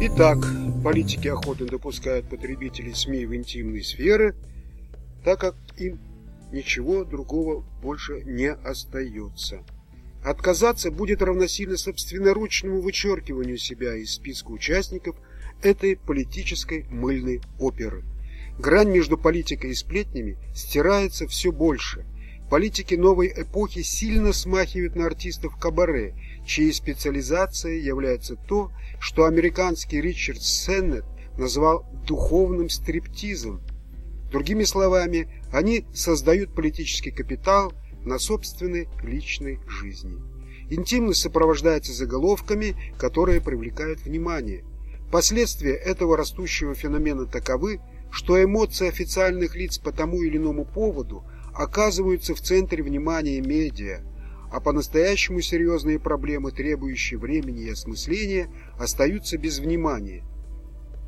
Итак, политики охотно допускают потребителей СМИ в интимные сферы, так как им ничего другого больше не остается. Отказаться будет равносильно собственноручному вычеркиванию себя из списка участников этой политической мыльной оперы. Грань между политикой и сплетнями стирается все больше. Политики новой эпохи сильно смахивают на артистов кабаре, чьей специализацией является то, что американский Ричард Сеннет назвал духовным стриптизом. Другими словами, они создают политический капитал на собственной личной жизни. Интимность сопровождается заголовками, которые привлекают внимание. Последствия этого растущего феномена таковы, что эмоции официальных лиц по тому или иному поводу оказываются в центре внимания медиа, а по-настоящему серьезные проблемы, требующие времени и осмысления, остаются без внимания.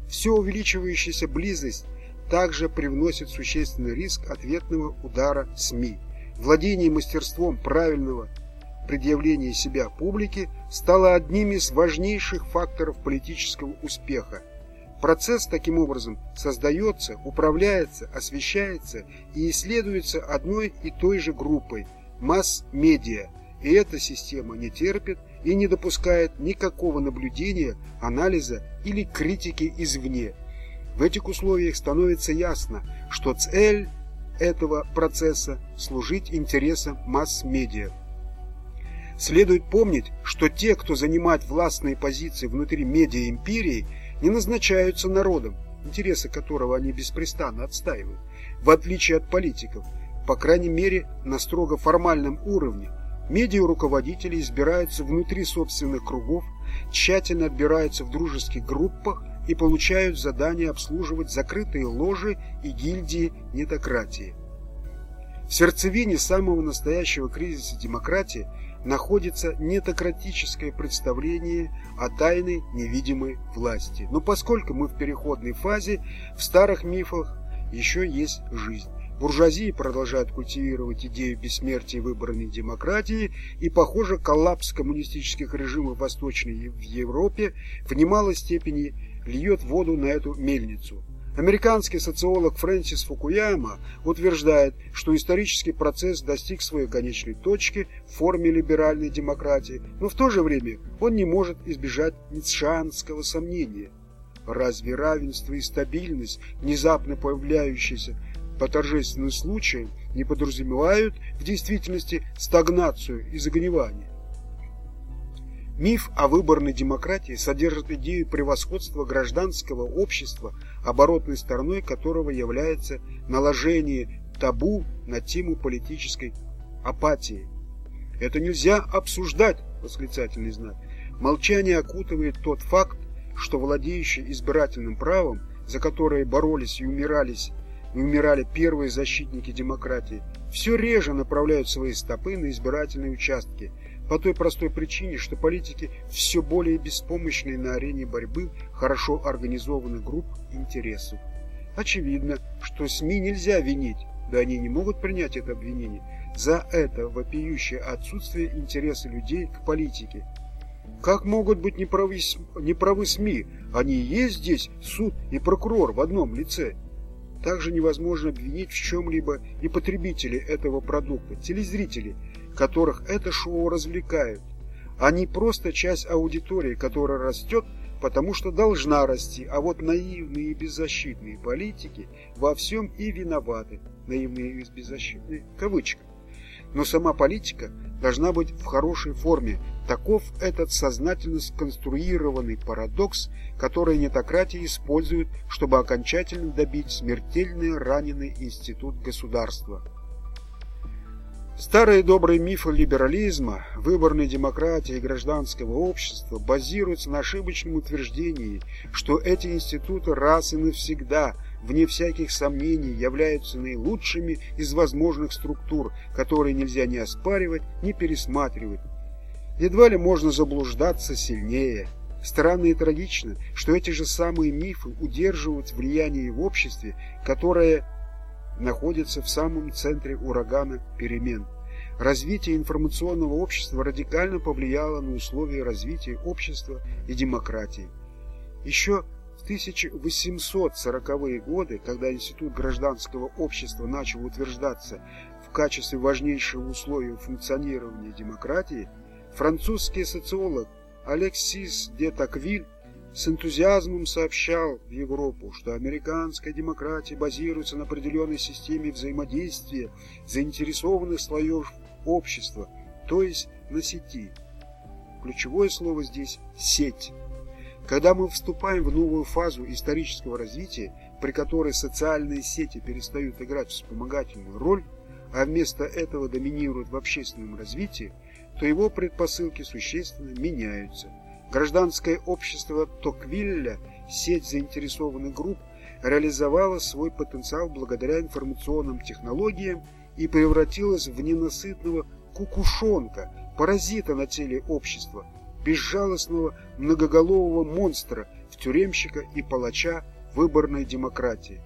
Все увеличивающаяся близость также привносит существенный риск ответного удара СМИ. Владение мастерством правильного предъявления себя публике стало одним из важнейших факторов политического успеха. Процесс таким образом создается, управляется, освещается и исследуется одной и той же группой – масс-медиа, и эта система не терпит и не допускает никакого наблюдения, анализа или критики извне. В этих условиях становится ясно, что цель этого процесса – служить интересам масс-медиа. Следует помнить, что те, кто занимает властные позиции внутри медиа-империи, не назначаются народом, интересы которого они беспрестанно отстаивают, в отличие от политиков – по крайней мере на строго формальном уровне. Медиа-руководители избираются внутри собственных кругов, тщательно отбираются в дружеских группах и получают задание обслуживать закрытые ложи и гильдии нетократии. В сердцевине самого настоящего кризиса демократии находится нетократическое представление о тайной невидимой власти. Но поскольку мы в переходной фазе, в старых мифах еще есть жизнь. Буржуазия продолжает культивировать идею бессмертия выборной демократии, и, похоже, коллапс коммунистических режимов в Восточной Европе в немалой степени льет воду на эту мельницу. Американский социолог Фрэнсис Фукуяма утверждает, что исторический процесс достиг своей конечной точки в форме либеральной демократии, но в то же время он не может избежать ницшанского сомнения. Разве равенство и стабильность, внезапно появляющиеся по торжественным случаям не подразумевают в действительности стагнацию и загнивание. Миф о выборной демократии содержит идею превосходства гражданского общества, оборотной стороной которого является наложение табу на тему политической апатии. Это нельзя обсуждать, восклицательный знак. Молчание окутывает тот факт, что владеющие избирательным правом, за которое боролись и умирались и умирали первые защитники демократии, все реже направляют свои стопы на избирательные участки, по той простой причине, что политики все более беспомощны на арене борьбы хорошо организованных групп интересов. Очевидно, что СМИ нельзя винить, да они не могут принять это обвинение, за это вопиющее отсутствие интереса людей к политике. Как могут быть неправы, неправы СМИ? Они и есть здесь суд и прокурор в одном лице. Также невозможно обвинить в чем-либо и потребителей этого продукта, телезрителей, которых это шоу развлекают. Они просто часть аудитории, которая растет, потому что должна расти, а вот наивные и беззащитные политики во всем и виноваты. Наивные и беззащитные в. Но сама политика должна быть в хорошей форме. Таков этот сознательно сконструированный парадокс, который нетократия использует, чтобы окончательно добить смертельный раненый институт государства. Старые добрые мифы либерализма, выборной демократии и гражданского общества базируются на ошибочном утверждении, что эти институты раз и навсегда – вне всяких сомнений, являются наилучшими из возможных структур, которые нельзя ни оспаривать, ни пересматривать. Едва ли можно заблуждаться сильнее. Странно и трагично, что эти же самые мифы удерживают влияние в обществе, которое находится в самом центре урагана перемен. Развитие информационного общества радикально повлияло на условия развития общества и демократии. Еще в 1840-е годы, когда Институт гражданского общества начал утверждаться в качестве важнейшего условия функционирования демократии, французский социолог Алексис де Таквиль с энтузиазмом сообщал в Европу, что американская демократия базируется на определенной системе взаимодействия заинтересованных слоев общества, то есть на сети. Ключевое слово здесь «сеть». Когда мы вступаем в новую фазу исторического развития, при которой социальные сети перестают играть вспомогательную роль, а вместо этого доминируют в общественном развитии, то его предпосылки существенно меняются. Гражданское общество Токвилля, сеть заинтересованных групп, реализовало свой потенциал благодаря информационным технологиям и превратилось в ненасытного кукушонка, паразита на теле общества, безжалостного многоголового монстра в тюремщика и палача выборной демократии.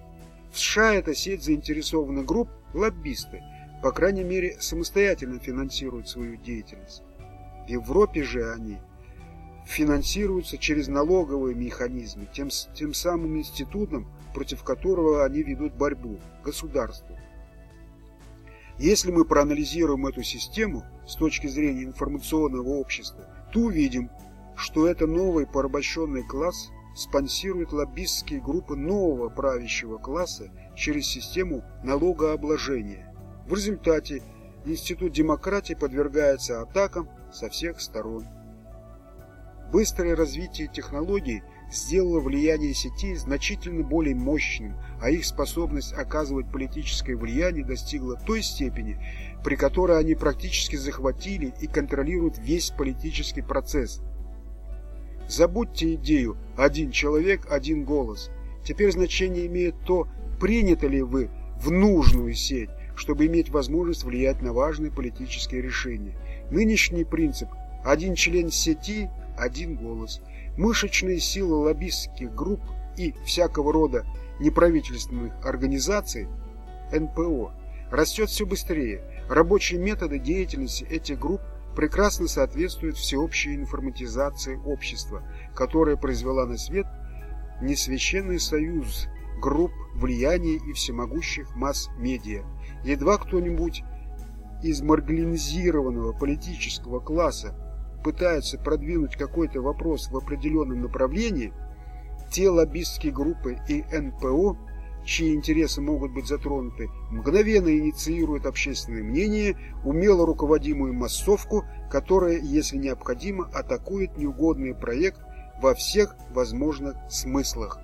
В США эта сеть заинтересованных групп – лоббисты, по крайней мере, самостоятельно финансируют свою деятельность. В Европе же они финансируются через налоговые механизмы, тем, тем самым институтом, против которого они ведут борьбу – государству. Если мы проанализируем эту систему с точки зрения информационного общества, то увидим, что это новый порабощенный класс спонсирует лоббистские группы нового правящего класса через систему налогообложения. В результате институт демократии подвергается атакам со всех сторон. Быстрое развитие технологий сделало влияние сетей значительно более мощным, а их способность оказывать политическое влияние достигла той степени, при которой они практически захватили и контролируют весь политический процесс. Забудьте идею «один человек, один голос». Теперь значение имеет то, приняты ли вы в нужную сеть, чтобы иметь возможность влиять на важные политические решения. Нынешний принцип «один член сети, один голос». Мышечные силы лоббистских групп и всякого рода неправительственных организаций НПО растет все быстрее. Рабочие методы деятельности этих групп прекрасно соответствуют всеобщей информатизации общества, которая произвела на свет несвященный союз групп влияния и всемогущих масс-медиа. Едва кто-нибудь из маргинализированного политического класса пытается продвинуть какой-то вопрос в определенном направлении, те лоббистские группы и НПО, чьи интересы могут быть затронуты, мгновенно инициируют общественное мнение, умело руководимую массовку, которая, если необходимо, атакует неугодный проект во всех возможных смыслах.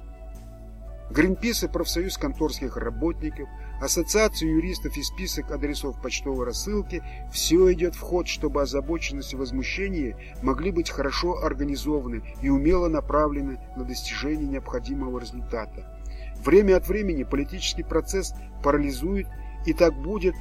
Гринпис и профсоюз конторских работников – Ассоциацию юристов и список адресов почтовой рассылки – все идет в ход, чтобы озабоченность и возмущение могли быть хорошо организованы и умело направлены на достижение необходимого результата. Время от времени политический процесс парализует, и так будет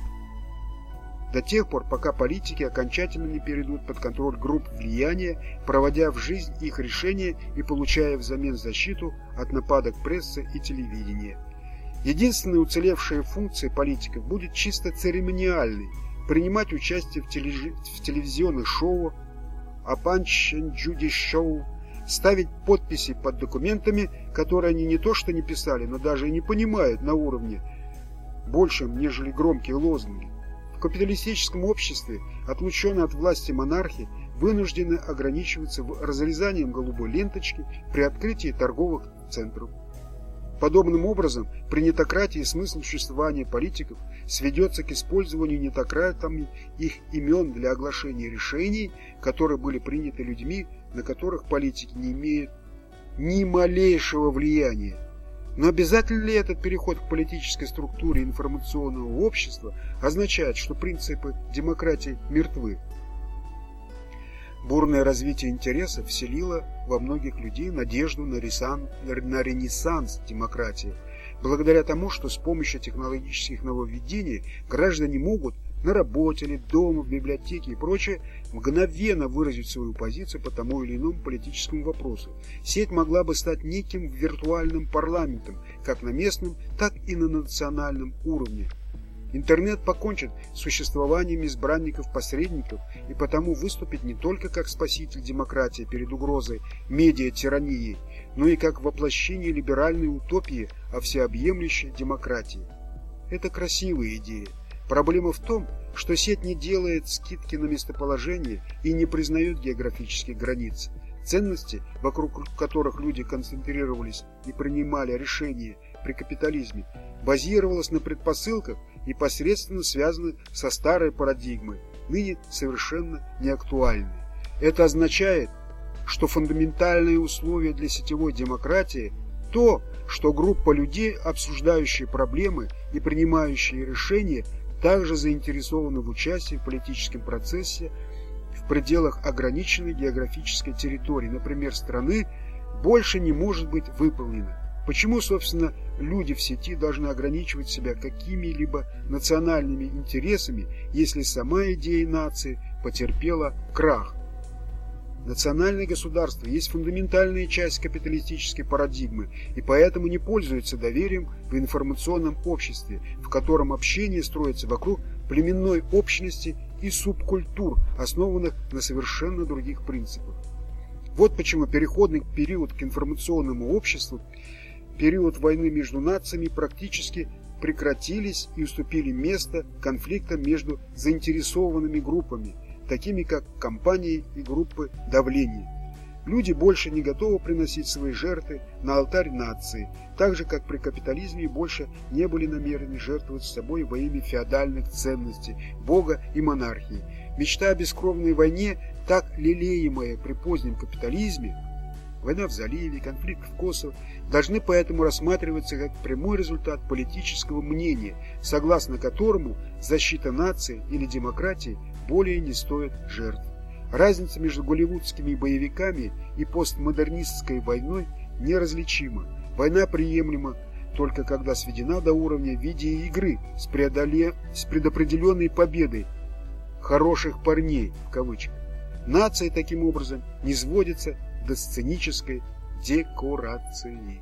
до тех пор, пока политики окончательно не перейдут под контроль групп влияния, проводя в жизнь их решения и получая взамен защиту от нападок прессы и телевидения. Единственной уцелевшей функцией политиков будет чисто церемониальной – принимать участие в, тележ... в телевизионных шоу, а and Judy шоу, ставить подписи под документами, которые они не то что не писали, но даже и не понимают на уровне большем, нежели громкие лозунги. В капиталистическом обществе, отлученные от власти монархи, вынуждены ограничиваться разрезанием голубой ленточки при открытии торговых центров. Подобным образом, при нетократии смысл существования политиков сведется к использованию нетократами их имен для оглашения решений, которые были приняты людьми, на которых политики не имеют ни малейшего влияния. Но обязательно ли этот переход к политической структуре информационного общества означает, что принципы демократии мертвы? Бурное развитие интересов вселило во многих людей надежду на, ресан, на ренессанс демократии, благодаря тому, что с помощью технологических нововведений граждане могут на работе или дома, в библиотеке и прочее мгновенно выразить свою позицию по тому или иному политическому вопросу. Сеть могла бы стать неким виртуальным парламентом, как на местном, так и на национальном уровне. Интернет покончит с существованием избранников-посредников и потому выступит не только как спаситель демократии перед угрозой медиа-тирании, но и как воплощение либеральной утопии о всеобъемлющей демократии. Это красивая идея. Проблема в том, что сеть не делает скидки на местоположение и не признает географических границ. Ценности, вокруг которых люди концентрировались и принимали решения при капитализме, базировалась на предпосылках, непосредственно связаны со старой парадигмой, ныне совершенно неактуальной. Это означает, что фундаментальные условия для сетевой демократии – то, что группа людей, обсуждающие проблемы и принимающие решения, также заинтересованы в участии в политическом процессе в пределах ограниченной географической территории, например, страны, больше не может быть выполнено. Почему, собственно, люди в сети должны ограничивать себя какими-либо национальными интересами, если сама идея нации потерпела крах? Национальное государство есть фундаментальная часть капиталистической парадигмы и поэтому не пользуется доверием в информационном обществе, в котором общение строится вокруг племенной общности и субкультур, основанных на совершенно других принципах. Вот почему переходный период к информационному обществу период войны между нациями практически прекратились и уступили место конфликтам между заинтересованными группами, такими как компании и группы давления. Люди больше не готовы приносить свои жертвы на алтарь нации, так же, как при капитализме больше не были намерены жертвовать собой во имя феодальных ценностей, бога и монархии. Мечта о бескровной войне, так лелеемая при позднем капитализме, война в заливе, конфликт в Косово, должны поэтому рассматриваться как прямой результат политического мнения, согласно которому защита нации или демократии более не стоит жертв. Разница между голливудскими боевиками и постмодернистской войной неразличима. Война приемлема только когда сведена до уровня видеоигры с, преодоле... с предопределенной победой «хороших парней» в кавычках. Нация таким образом не сводится до сценической декорации.